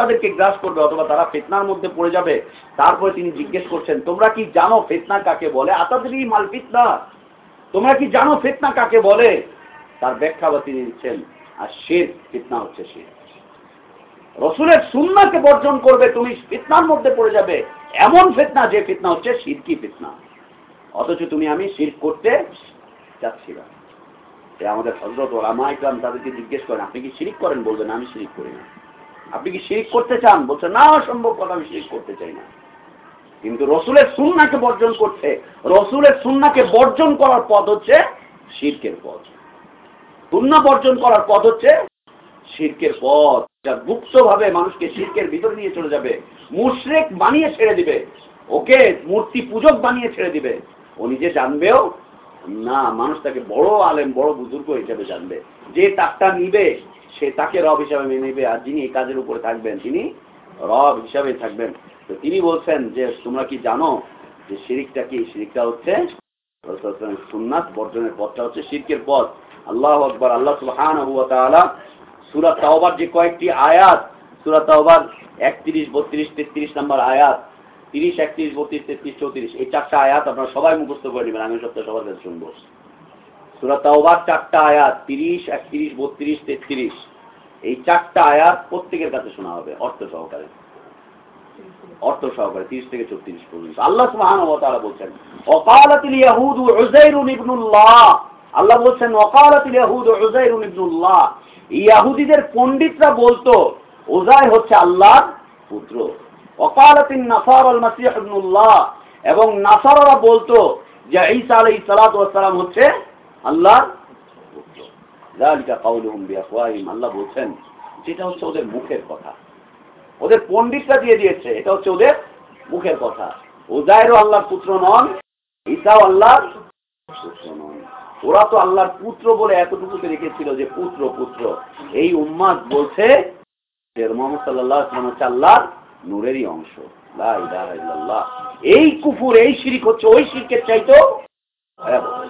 তাদেরকে গ্রাস করবে অথবা তারা ফেতনার মধ্যে পড়ে যাবে, তারপরে তিনি জিজ্ঞেস করছেন, তোমরা কি জানো ফেতনা কাকে বলে? আতাদেরই মাল ফিতনা। তোমরা কি জানো ফেতনা কাকে বলে? তার ব্যাখ্যা বা তিনি দিচ্ছেন, আর শের, ফিতনা হচ্ছে শের। রসুলের সুন্নাকে বর্জন করবে, তুমি ফিতনার মধ্যে পড়ে যাবে। এমন ফিতনা যে ফিতনা হচ্ছে সিরকি ফিতনা? অথচ তুমি আমি শির করতে চাচ্ছি না। আমাদের হজরত ওলামা ইকরাম তাদেরকে জিজ্ঞেস করেন, আপনি কি শিরিক করেন? বলবেন, আমি শিরিক করি না। আপনি কি শিরিক করতে চান? বলছে, না, অসম্ভব কথা, আমি শিরিক করতে চাই না। কিন্তু রসুলের সুন্নাকে বর্জন করছে। রসুলের সুন্নাকে বর্জন করার পদ হচ্ছে শিরকের পথ। সুন্না বর্জন করার পদ হচ্ছে শিরকের পথ। যা গুপ্তভাবে মানুষকে শিরকের ভিতরে নিয়ে চলে যাবে। মুশরেক বানিয়ে ছেড়ে দিবে। ওকে মূর্তি পূজক বানিয়ে ছেড়ে দিবে। ও নিজে জানবেও না, মানুষ তাকে বড় আলেম, বড় বুজুর্গ হিসেবে জানবে। যে তাকটা নিবে সে তাকে রব হিসাবে মেনে নেবে আর যিনি এই কাজের উপরে থাকবেন, তিনি রব হিসাবে থাকবেন। তো তিনি বলছেন যে, তোমরা কি জানো যে শিরিকটা কি? শিরিকটা হচ্ছে সুন্নাত বর্জনের পথটা হচ্ছে শিরকের পথ। আল্লাহ আকবর, আল্লাহ সুলহান সুরাত তাওবার যে কয়েকটি আয়াত সুরাত তাওবার একত্রিশ, বত্রিশ, তেত্রিশ নম্বর আয়াত, তিরিশ, একত্রিশ, বত্রিশ, তেত্রিশ, চৌত্রিশ, এই চারটা আয়াত আপনারা সবাই মুখস্থ করে নেবেন, আমি সপ্তাহে সবার কাছে শুনব। সুরাত তাওবার চারটা আয়াত, তিরিশ, একত্রিশ, বত্রিশ, তেত্রিশ। এই চারটা আয়াত প্রত্যেকের কাছে শোনা হবে, অর্থ সহকারে। অর্থ সহকারে, তিরিশ থেকে চৌত্রিশ পর্যন্ত। আল্লাহ সুবহান ওয়া বলছেন আল্লাহ বলছেন ইবনুল্লাহ। ইয়াহুদিদের বলতো ওজাই হচ্ছে আল্লাহর পুত্র। ওকালাতিন নাসার আল মাসিহ ইবনুল্লাহ। এবং নাসাররা বলতো যে ঈসা আলাইহিস সালাম হচ্ছে আল্লাহর পুত্র। আল্লাহ বলছেন, যেটা হচ্ছে ওদের মুখের কথা। ওদের দিয়ে দিয়েছে, এটা হচ্ছে ওদের মুখের কথা। ওজাইরও আল্লাহর পুত্র নন আল্লাহর পুত্র নন। ওরা তো আল্লাহর পুত্র বলে এতটুকুতে রেখেছিল যে পুত্র পুত্র। এই উম্মাদ বলছে আল্লাহর নূরেরই অংশ। এই কুফুর, এই শিরিক হচ্ছে ওই শিরকের চাইতেও ভয়াবহ।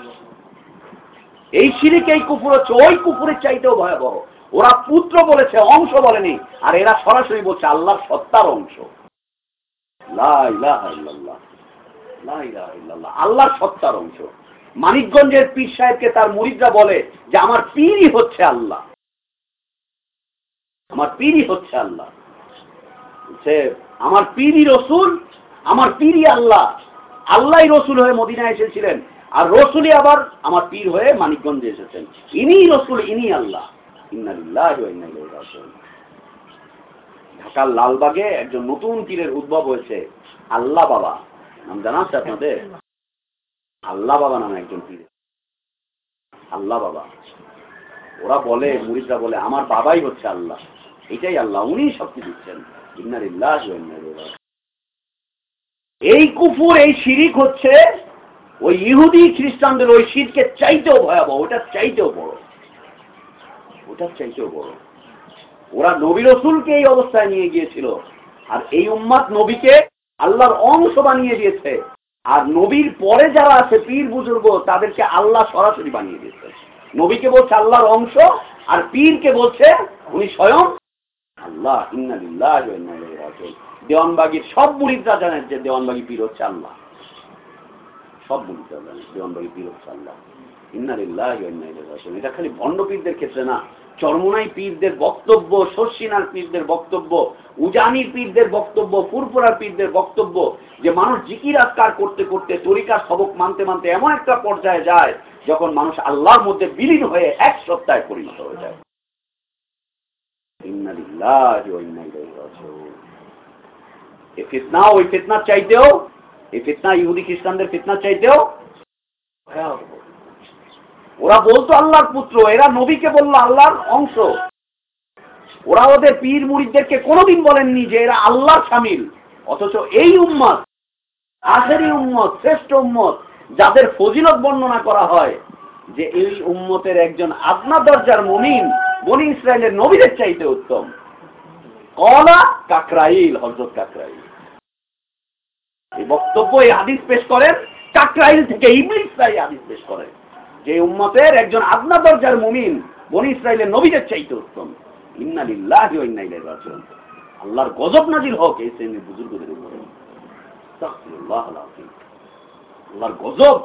এই শিরিক, এই কুফুর হচ্ছে, ওই কুফুরের চাইতেও ভয়াবহ। ওরা পুত্র বলেছে, অংশ বলেনি, আর এরা সরাসরি বলছে, আল্লাহর সত্তার অংশ। আল্লাহর সত্তার অংশ। মানিকগঞ্জের পীর সাহেবকে তার মুরিদরা বলে যে, আমার পীরই হচ্ছে আল্লাহ। আমার পীরই হচ্ছে আল্লাহ। সে আমার পীরই রসুল, আমার পীরই আল্লাহ। আল্লাহ রসুল হয়ে মদিনায় এসেছিলেন। আর রসুলই আবার আমার পীর হয়ে মানিকগঞ্জে এসেছেন। ইনি রসুল ইনি আল্লাহ। ঢাকার লালবাগে একজন নতুন পীরের উদ্ভব হয়েছে আল্লাহ বাবা। নাম জানা আছে আপনাদের? আল্লাহ বাবা নামে একজন পীর। আল্লাহ বাবা। ওরা বলে, মুরিদরা বলে, আমার বাবাই হচ্ছে আল্লাহ। এটাই আল্লাহ। উনি শক্তি দিচ্ছেন। ইন্নার ইল্লাহ এই কুফুর, এই শিরিক হচ্ছে ওই ইহুদি খ্রিস্টানদের ওই শিরকে চাইতেও ভয়াবহ, ওটার চাইতেও বড়। ওটার চাইতেও বড়। ওরা নবী রসুলকে এই অবস্থায় নিয়ে গিয়েছিল। আর এই উম্মাদ নবীকে আল্লাহর অংশ বানিয়ে দিয়েছে। আর নবীর পরে যারা আছে, পীর বুজুর্গ, তাদেরকে আল্লাহ সরাসরি বানিয়ে দিয়েছে। নবীকে বলছে আল্লাহর অংশ, আর পীরকে বলছে উনি স্বয়ং আল্লাহ ইন্নালিল্লাহ দেওয়ানবাগির সব মুরিদরা জানেন যে দেওয়ানবাগি পীর হচ্ছে আল্লাহ। সব মুরিদরা জানেন দেওয়ানবাগি পীর হচ্ছে আল্লাহ এটা খালি ভণ্ড পীরদের ক্ষেত্রে না, চরমনাই পীরদের বক্তব্য, শর্ষিনার পীরদের বক্তব্য, উজানির পীরদের বক্তব্য, ফুরফুরার পীরদের বক্তব্য, যে মানুষ জিকির আজকার করতে করতে তরিকার সবক মানতে মানতে এমন একটা পর্যায়ে যায়, যখন মানুষ আল্লাহর মধ্যে বিলীন হয়ে এক সপ্তাহে পরিণত হয়ে যায়। ফিতনা, ওই ফিতনার চাইতেও এই ফিতনা, ইহুদি, খ্রিস্টানদের ফিতনার চাইতেও ওরা বলতো আল্লাহর পুত্র, এরা নবীকে বলল আল্লাহর অংশ। ওরা ওদের পীর মুড়িদেরকে কোনোদিন বলেননি যে এরা আল্লাহর সামিল। অথচ এই উম্মত, আখেরি উম্মত, শ্রেষ্ঠ উম্মত, যাদের ফজিলত বর্ণনা করা হয় যে এই উম্মতের একজন আপনা দরজার মমিন বনি ইসরায়েলের নবীদের চাইতে উত্তম। কলা কাকরাইল হজরত কাকরাইল। এই বক্তব্য, এই হাদিস পেশ করেন কাকরাইল থেকে ইবলিসরা এই হাদিস পেশ করেন। যে উম্মতের একজন আপনা দরজার মুমিন বনি ইসরায়েলের নবীদের চাইতে উত্তম। আল্লাহর গজব নাজিল হোক, এই শ্রেণির বুজুর্গদের উপরে। আল্লাহর গজব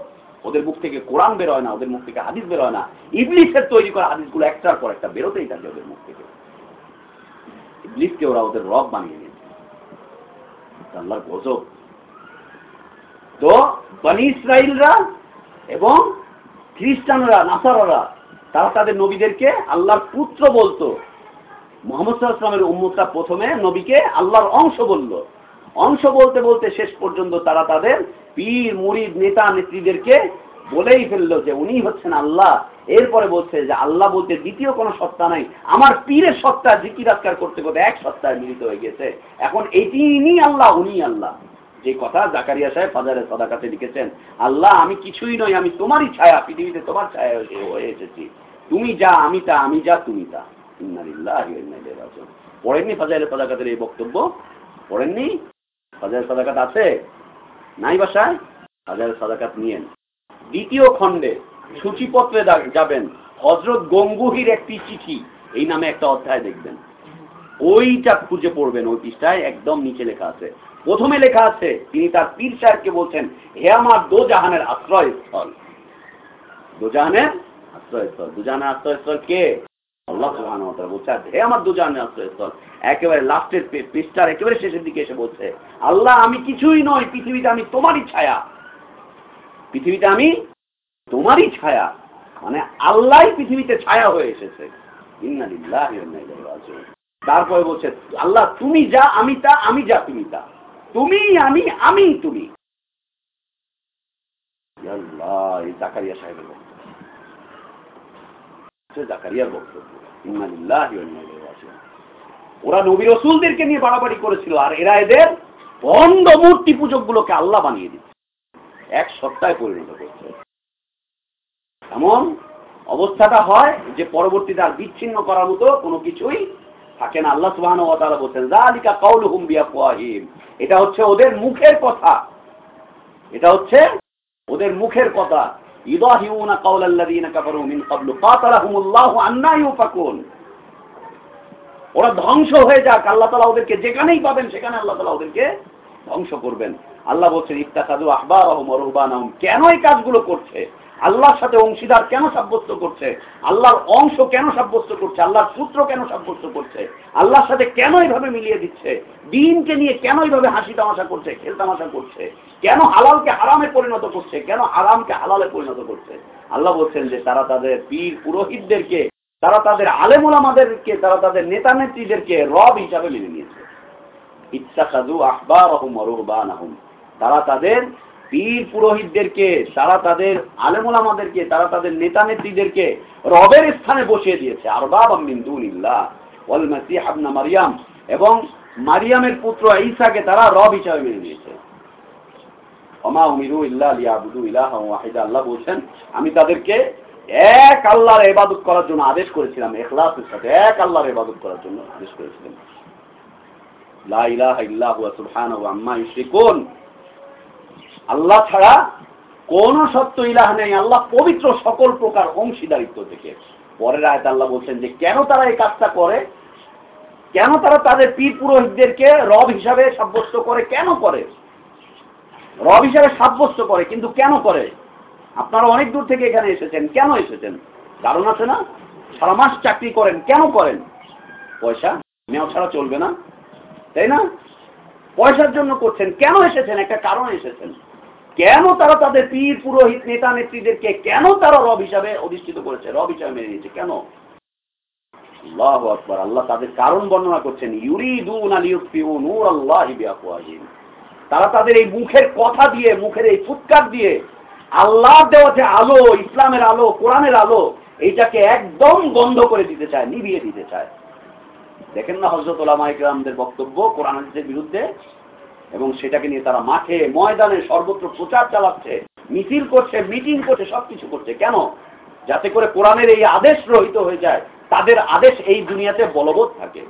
ওদের মুখ থেকে কোরআন বেরোয় না, ওদের মুখ থেকে হাদিস বেরোয় না। ইবলিসের তৈরি করা হাদিসগুলো একটার পর একটা বেরোতেই থাকে ওদের মুখ থেকে। ইবলিসকে ওরা ওদের রব বানিয়ে নিয়েছে আল্লাহর গজব তো বনি ইসরায়েলরা এবং খ্রিস্টানরা, নাসাররা, তারা তাদের নবীদেরকে আল্লাহর পুত্র বলতো। মোহাম্মদ সাল্লামের উম্মতটা প্রথমে নবীকে আল্লাহর অংশ বলল। অংশ বলতে বলতে শেষ পর্যন্ত তারা তাদের পীর, মুরিদ, নেতা, নেত্রীদেরকে বলেই ফেলল যে উনি হচ্ছেন আল্লাহ। এরপরে বলছে যে আল্লাহ বলতে দ্বিতীয় কোনো সত্তা নাই। আমার পীরের সত্তা জিকিরাজকার করতে করতে এক সত্তায় মিলিত হয়ে গেছে। এখন এটি ইনি আল্লাহ উনি আল্লাহ। যে কথা জাকারিয়া সাহেব ফাজারে সদাকাতে লিখেছেন, আল্লাহ, আমি কিছুই নই, আমি তোমারই ছায়া, পৃথিবীতে তোমার ছায়া হয়ে- এসেছি। তুমি যা, আমি তা, আমি যা, তুমি তা। পড়েননি ফাজারে সদাকাতের এই বক্তব্য? পড়েননি? ফাজারে সদাকাত আছে? নাই বাসায়? হাজার সাদাকাত নিয়েন। দ্বিতীয় খণ্ডে সূচিপত্রে যাবেন হজরত গঙ্গুহির একটি চিঠি, এই নামে একটা অধ্যায় দেখবেন। ওইটা খুঁজে পড়বেন, ওই পৃষ্ঠায় একদম নিচে লেখা আছে। প্রথমে লেখা আছে, তিনি তার পীর সাহেবকে বলছেন, হে আমার দো জাহানের আশ্রয়স্থল। দোজাহানের আশ্রয়স্থল। দুজাহানের আশ্রয়স্থল কে? আল্লাহ দুজাহানের আশ্রয়স্থল। আমি কিছুই পৃথিবীতে আমি তোমারই ছায়া। পৃথিবীতে আমি তোমারই ছায়া। মানে আল্লাহ পৃথিবীতে ছায়া হয়ে এসেছে। তারপরে বলছে, আল্লাহ, তুমি যা, আমি তা, আমি যা, তুমি তা। তুমি, আমি আমি, তুমি। জাকারিয়া সাহেবের বক্তব্য। জাকারিয়ার বক্তব্য। ওরা নবী রসুলদেরকে নিয়ে বাড়াবাড়ি করেছিল, আর এরা এদের বন্ধ মূর্তি পূজকগুলোকে আল্লাহ বানিয়ে দিচ্ছে। এক সত্তায় পরিণত করছে এমন অবস্থাটা হয় যে পরবর্তীতে আর বিচ্ছিন্ন করার মতো কোনো কিছুই থাকে না। আল্লাহ তাআলা বলছেন, যালিকা কাউলুহুম বিআফওয়াহিম এটা হচ্ছে ওদের মুখের কথা। এটা হচ্ছে ওদের মুখের কথা। ওরা ধ্বংস হয়ে যাক, আল্লাহ তালা ওদেরকে যেখানেই পাবেন সেখানে আল্লাহ তালা ওদেরকে ধ্বংস করবেন। আল্লাহ বলছেন ইত্তাকাদু আহবার মরহবান কেন এই কাজগুলো করছে? আল্লাহর সাথে অংশীদার কেন সাব্যস্ত করছে? আল্লাহর অংশ কেন সাব্যস্ত করছে? আল্লাহর সূত্র কেন সাব্যস্ত করছে? আল্লাহর সাথে কেন এইভাবে মিলিয়ে দিচ্ছে? দিনকে নিয়ে কেন এইভাবে হাসি তামাশা করছে? খেল তামাশা করছে? কেন হালালকে হারামে পরিণত করছে? কেন হারামকে হালালে পরিণত করছে? আল্লাহ বলছেন যে তারা তাদের পীর পুরোহিতদেরকে, তারা তাদের আলেমুলামাদেরকে তারা তাদের নেতা নেত্রীদেরকে রব হিসাবে মেনে নিয়েছে। ইচ্ছাকাদু আহবার আহম তারা তাদের পীর পুরোহিতদেরকে, তারা তাদের আলেমুলামাদেরকে তারা তাদের নেতা নেত্রীদেরকে রবের স্থানে বসিয়ে দিয়েছে। আর ইবনে মারিয়াম। এবং মারিয়ামের পুত্র ঈসাকে তারা রব হিসাবে মেনে নিয়েছে। ওমা উমিরু ইল্লা লিয়াবুদু ইলাহা ওয়াহিদা। আল্লাহ বলছেন, আমি তাদেরকে এক আল্লাহর ইবাদত করার জন্য আদেশ করেছিলাম ইখলাসের সাথে এক আল্লাহর ইবাদত করার জন্য আদেশ করেছিলাম। লা ইলাহা ইল্লা হুয়া সুবহানাহু আম্মা ইউশরিকুন। আল্লাহ ছাড়া কোন সত্য ইলাহ নেই। আল্লাহ পবিত্র সকল প্রকার অংশীদারিত্ব থেকে পরের আয়ত আল্লাহ বলছেন যে, কেন তারা এই কাজটা করে? কেন তারা তাদের পীর পুরোহিতদেরকে রব হিসাবে সাব্যস্ত করে? কেন করে? রব হিসাবে সাব্যস্ত করে, কিন্তু কেন করে? আপনারা অনেক দূর থেকে এখানে এসেছেন। কেন এসেছেন? কারণ আছে না? সারা মাস চাকরি করেন, কেন করেন? পয়সা? নেওয়া ছাড়া চলবে না? তাই না? পয়সার জন্য করছেন। কেন এসেছেন? একটা কারণ এসেছেন। কেন তারা তাদের পীর, পুরোহিত, নেতা, নেত্রীদেরকে কেন তারা রব হিসাবে অধিষ্ঠিত করেছে? রব হিসাবে মেনে নিয়েছে। কেন? আল্লাহ আকবার। আল্লাহ তাদের কারণ বর্ণনা করছেন, ইউরিদুন নূর আল্লাহ তারা তাদের এই মুখের কথা দিয়ে, মুখের এই ফুৎকার দিয়ে আল্লাহ দেওয়া যে আলো, ইসলামের আলো, কোরআনের আলো, এইটাকে একদম বন্ধ করে দিতে চায়, নিভিয়ে দিতে চায়। দেখেন না হজরত ওলামা ইকরামদের বক্তব্য কোরআন হাদিসের বিরুদ্ধে? এবং সেটাকে নিয়ে তারা মাঠে, ময়দানে সর্বত্র প্রচার চালাচ্ছে, মিছিল করছে, মিটিং করছে, সবকিছু করছে। কেন? যাতে করে কোরআনের এই আদেশ রহিত হয়ে যায়। তাদের আদেশ এই দুনিয়াতে বলবৎ থাকে।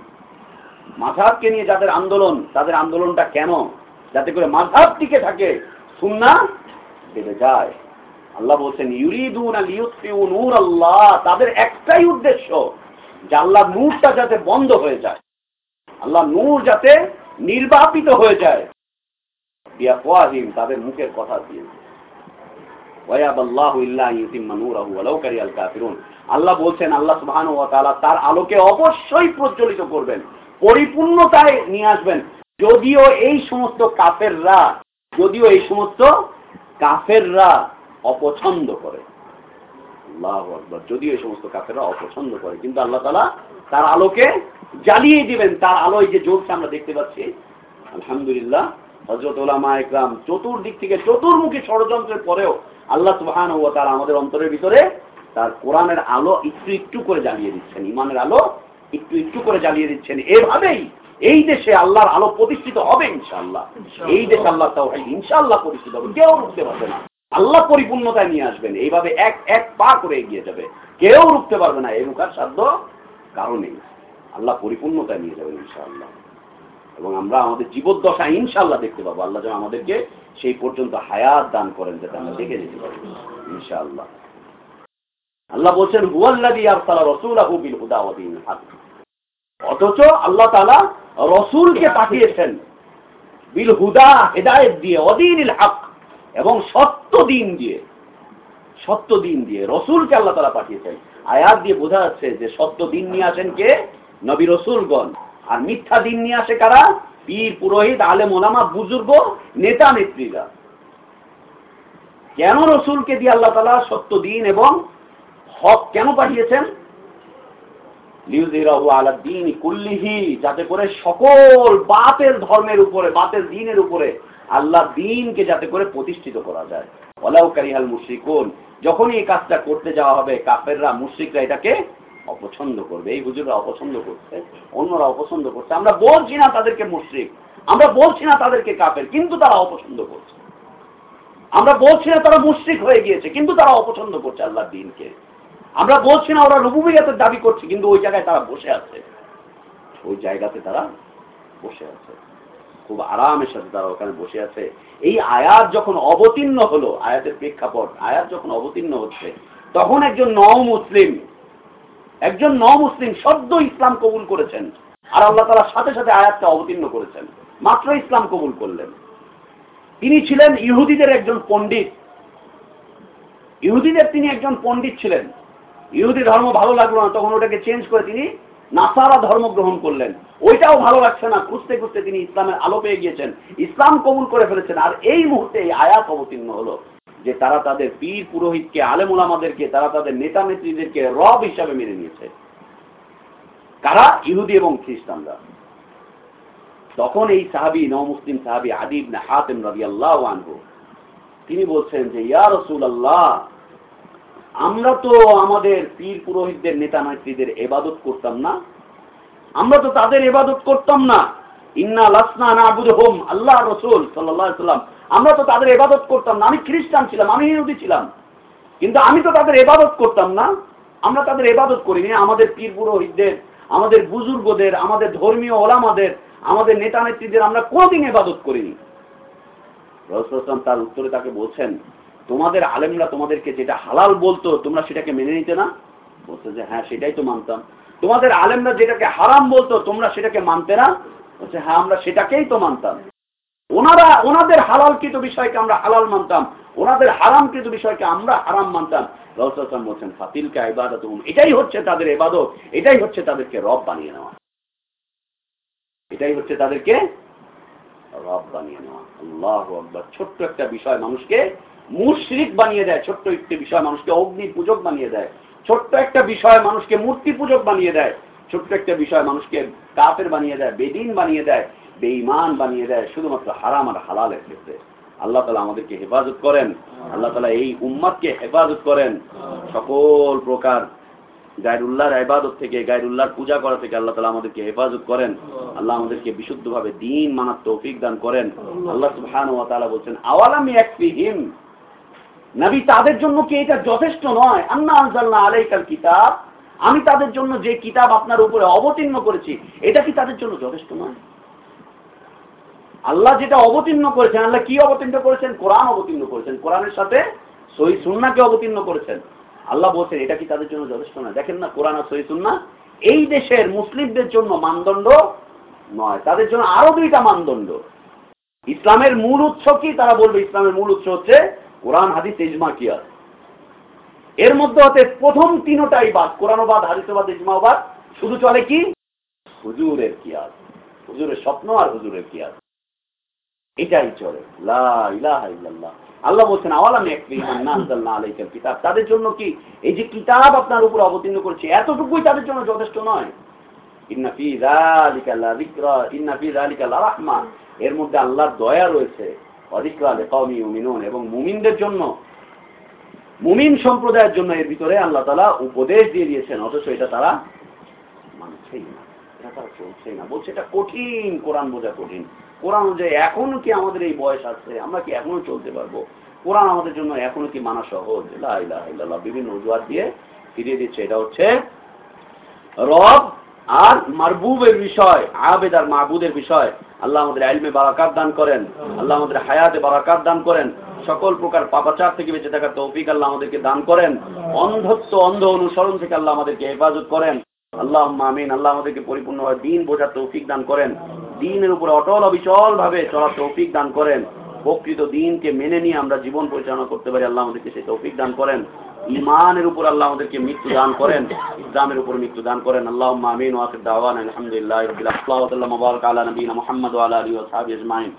মাঝহাবকে নিয়ে যাদের আন্দোলন, তাদের আন্দোলনটা কেন? যাতে করে মাঝহাব টিকে থাকে, সুন্না বেড়ে যায়। আল্লাহ বলছেন, ইউরিদুন আল নূর আল্লাহ তাদের একটাই উদ্দেশ্য, যে আল্লাহ নূরটা যাতে বন্ধ হয়ে যায়। আল্লাহ নূর যাতে নির্বাপিত হয়ে যায়। বিয়া কোয়াহিম তাদের মুখের কথা দিয়ে আল্লাহ বলছেন, আল্লাহ সুবহান ও তাআলা তার আলোকে অবশ্যই প্রজ্বলিত করবেন, পরিপূর্ণতায় নিয়ে আসবেন। যদিও এই সমস্ত কাফেররা, যদিও এই সমস্ত কাফেররা অপছন্দ করে। আল্লাহ আকবর, যদিও এই সমস্ত কাফেররা অপছন্দ করে, কিন্তু আল্লাহ তালা তার আলোকে জ্বালিয়ে দিবেন। তার আলোয় যে জ্বলছে আমরা দেখতে পাচ্ছি। আলহামদুলিল্লাহ হজরত ওলামা একরাম চতুর্দিক থেকে চতুর্মুখী ষড়যন্ত্রের পরেও আল্লাহ সুবাহান ও তার আমাদের অন্তরের ভিতরে তার কোরআনের আলো একটু একটু করে জ্বালিয়ে দিচ্ছেন ইমানের আলো একটু একটু করে জ্বালিয়ে দিচ্ছেন। এভাবেই এই দেশে আল্লাহর আলো প্রতিষ্ঠিত হবে ইনশাআল্লাহ। এই দেশে আল্লাহ তাও ইনশাআল্লাহ প্রতিষ্ঠিত হবে। কেউ রুখতে পারবে না। আল্লাহ পরিপূর্ণতায় নিয়ে আসবেন। এইভাবে এক এক পা করে এগিয়ে যাবে। কেউ রুখতে পারবে না। এই রুখার সাধ্য কারণেই আল্লাহ পরিপূর্ণতায় নিয়ে যাবেন ইনশাআল্লাহ। এবং আমরা আমাদের জীবদ্দশা ইনশাল্লাহ দেখতে পাবো। আল্লাহ যেন আমাদেরকে সেই পর্যন্ত হায়াত দান করেন যাতে আমরা দেখে যেতে পারি। ইনশাআল্লাহ। আল্লাহ বলছেন অথচ আল্লাহ তাআলা রসুলকে পাঠিয়েছেন বিল হুদা হেদায়েত দিয়ে অদীনিল হক এবং সত্য দিন দিয়ে, সত্য দিন দিয়ে রসুলকে আল্লাহ তালা পাঠিয়েছেন। আয়াত দিয়ে বোঝা যাচ্ছে যে সত্য দিন নিয়ে আসেন কে? নবী রসুলগণ। আর মিথ্যা দিন নিয়ে আসে কারা? পীর, পুরোহিত, আলেম, ওলামা, বুজুর্গ, নেতা, নেত্রীরা। কেন রসুলকে দিয়ে আল্লাহ তালা সত্য দিন এবং হক কেন পাঠিয়েছেন? দিন কুল্লিহি, যাতে করে সকল বাতের ধর্মের উপরে, বাতের দিনের উপরে আল্লাহ দিনকে যাতে করে প্রতিষ্ঠিত করা যায়। ওলাউ কারিহাল মুশ্রিকুন, যখনই এই কাজটা করতে যাওয়া হবে, কাফেররা, মুশ্রিকরা এটাকে অপছন্দ করবে, এই হুজুররা অপছন্দ করছে, অন্যরা অপছন্দ করছে। আমরা বলছি না তাদেরকে মুশ্রিক, আমরা বলছি না তাদেরকে কাফের, কিন্তু তারা অপছন্দ করছে। আমরা বলছি না তারা মুশ্রিক হয়ে গিয়েছে, কিন্তু তারা অপছন্দ করছে আল্লাহ দিনকে। আমরা বলছি না ওরা রুবুবিয়াতের দাবি করছে, কিন্তু ওই জায়গায় তারা বসে আছে। ওই জায়গাতে তারা বসে আছে। খুব আরামের সাথে তারা ওখানে বসে আছে। এই আয়াত যখন অবতীর্ণ হলো, আয়াতের প্রেক্ষাপট, আয়াত যখন অবতীর্ণ হচ্ছে, তখন একজন নও মুসলিম একজন ন মুসলিম সদ্য ইসলাম কবুল করেছেন আর আল্লাহ তালার সাথে সাথে আয়াতটা অবতীর্ণ করেছেন। মাত্র ইসলাম কবুল করলেন। তিনি ছিলেন ইহুদিদের একজন পণ্ডিত। ইহুদিদের তিনি একজন পণ্ডিত ছিলেন। ইহুদি ধর্ম ভালো লাগল না, তখন ওটাকে চেঞ্জ করে তিনি নাসারা ধর্ম গ্রহণ করলেন। ওইটাও ভালো লাগছে না, খুঁজতে খুঁজতে তিনি ইসলামের আলো পেয়ে গিয়েছেন। ইসলাম কবুল করে ফেলেছেন। আর এই মুহূর্তে এই আয়াত অবতীর্ণ হলো। যে তারা তাদের পীর পুরোহিতকে আলেমুল আমাদেরকে তারা তাদের নেতা নেত্রীদেরকে রব হিসাবে মেনে নিয়েছে। কারা? ইহুদি এবং খ্রিস্টানরা। তখন এই সাহাবি, নমুসলিম সাহাবি আদিব না হাতেম রবি আল্লাহ আনহু, তিনি বলছেন যে, ইয়া রসুল আল্লাহ আমরা তো আমাদের পীর পুরোহিতদের, নেতা নেত্রীদের এবাদত করতাম না। আমরা তো তাদের এবাদত করতাম না। ইন্না লাসনা না আবুদ হোম আল্লাহ রসুল সাল্লাহ সাল্লাম আমরা তো তাদের এবাদত করতাম না। আমি খ্রিস্টান ছিলাম, আমি ইহুদি ছিলাম। কিন্তু আমি তো তাদের এবাদত করতাম না। আমরা তাদের এবাদত করিনি। আমাদের পীর পুরোহিতদের, আমাদের বুজুর্গদের, আমাদের ধর্মীয় ওলামাদের, আমাদের নেতা নেত্রীদের আমরা কোনোদিন এবাদত করিনি। রসুলাম তার উত্তরে তাকে বলছেন, তোমাদের আলেমরা তোমাদেরকে যেটা হালাল বলতো, তোমরা সেটাকে মেনে নিতে না? বলছে যে হ্যাঁ সেটাই তো মানতাম। তোমাদের আলেমরা যেটাকে হারাম বলতো, তোমরা সেটাকে মানতে না? বলছে হ্যাঁ আমরা সেটাকেই তো মানতাম। ওনারা, ওনাদের হালালকৃত বিষয়কে আমরা হালাল মানতাম। ওনাদের হারামকৃত বিষয়কে আমরা হারাম মানতাম। রহসাম বলছেন, ফাতিলকে ইবাদত এটাই হচ্ছে তাদের এবাদত এটাই হচ্ছে তাদেরকে রব বানিয়ে নেওয়া। এটাই হচ্ছে তাদেরকে রব বানিয়ে নেওয়া। আল্লাহ আকবর। ছোট্ট একটা বিষয় মানুষকে মুশরিক বানিয়ে দেয়, ছোট্ট একটি বিষয় মানুষকে অগ্নি পূজক বানিয়ে দেয়। ছোট্ট একটা বিষয় মানুষকে মূর্তি পূজক বানিয়ে দেয়। ছোট্ট একটা বিষয়, মানুষকে কাপের বানিয়ে দেয়, বেদিন বানিয়ে দেয়, বেঈমান বানিয়ে দেয়, শুধুমাত্র হারাম আর হালালের ক্ষেত্রে। আল্লাহ তালা আমাদেরকে হেফাজত করেন। আল্লাহ তালা এই উম্মাদকে হেফাজত করেন। সকল প্রকার গায়রুল্লাহর ইবাদত থেকে, গায়রুল্লাহর পূজা করা থেকে আল্লাহ তালা আমাদেরকে হেফাজত করেন। আল্লাহ আমাদেরকে বিশুদ্ধভাবে দিন মানার তৌফিক দান করেন। আল্লাহ সুবহান ওয়া তাআলা বলছেন, আওয়ালামি ইয়াকফিহিম? নবী, তাদের জন্য কি এটা যথেষ্ট নয়? আন্না আলাইকাল কিতাব। আমি তাদের জন্য যে কিতাব আপনার উপরে অবতীর্ণ করেছি, এটা কি তাদের জন্য যথেষ্ট নয়? আল্লাহ যেটা অবতীর্ণ করেছেন, আল্লাহ কি অবতীর্ণ করেছেন? কোরআন অবতীর্ণ করেছেন। কোরআনের সাথে সহি সুন্নাকে অবতীর্ণ করেছেন। আল্লাহ বলছেন, এটা কি তাদের জন্য যথেষ্ট নয়? দেখেন না, কোরআন আর সহি সুন্না এই দেশের মুসলিমদের জন্য মানদণ্ড নয়। তাদের জন্য আরও দুইটা মানদণ্ড। ইসলামের মূল উৎস কি? তারা বলবে, ইসলামের মূল উৎস হচ্ছে কোরআন, হাদিস, ইজমা, কিয়াস। এর মধ্যে হতে প্রথম তিনটাই বাদ কোরআনবাদ হাদিসবাদ ইজমাবাদ শুধু চলে কি? হুজুরের কিয়াস হুজুরের স্বপ্ন আর হুজুরের কিয়াস এটাই চলে। আল্লাহ বলছেন, আওয়ালাম আলাইকাল কিতাব। তাদের জন্য কি? এই যে কিতাব আপনার উপর অবতীর্ণ করছে, এতটুকুই তাদের জন্য যথেষ্ট নয়। এর মধ্যে আল্লাহর দয়া রয়েছে। এবং মুমিনদের জন্য মুমিন সম্প্রদায়ের জন্য এর ভিতরে আল্লাহ তাআলা উপদেশ দিয়ে দিয়েছেন, অথচ এটা তারা মানছেই না। এটা তারা চলছেই না। বলছে এটা কঠিন, কোরআন বোঝা কঠিন। কোরআন অনুযায়ী এখনও কি আমাদের এই বয়স আছে? আমরা কি এখনও চলতে পারব? কোরআন আমাদের জন্য এখনও কি মানা সহজ? লা ইলাহা ইল্লাল্লাহ বিভিন্ন অজুহাত দিয়ে ফিরিয়ে দিচ্ছে। এটা হচ্ছে রব আর মারবুবের বিষয়, আবেদ আর মাহবুদের বিষয়। আল্লাহ আমাদের আইলমে বারাকাত দান করেন। আল্লাহ আমাদের হায়াতে বারাকাত দান করেন। সকল প্রকার পাপাচার থেকে বেঁচে থাকার তৌফিক আল্লাহ আমাদেরকে দান করেন। অন্ধত্ব, অন্ধ অনুসরণ থেকে আল্লাহ আমাদেরকে হেফাজত করেন। আল্লাহ আমিন, আল্লাহ আমাদেরকে পরিপূর্ণভাবে দিন বোঝার তৌফিক দান করেন। দিনের উপরে অটল অবিচল ভাবে চলার তৌফিক দান করেন। প্রকৃত দিনকে মেনে নিয়ে আমরা জীবন পরিচালনা করতে পারি, আল্লাহ আমাদেরকে সেই তৌফিক দান করেন। ইমানের উপর আল্লাহ আমাদেরকে মৃত্যু দান করেন। ইসলামের উপর মৃত্যু দান করেন। আল্লাহ আমিন ওয়াকির দাওয়ান আলহামদুলিল্লাহ রবিল আল্লাহ মুবারক আলা নবীনা মুহাম্মদ আলা ওয়া আজমাইন।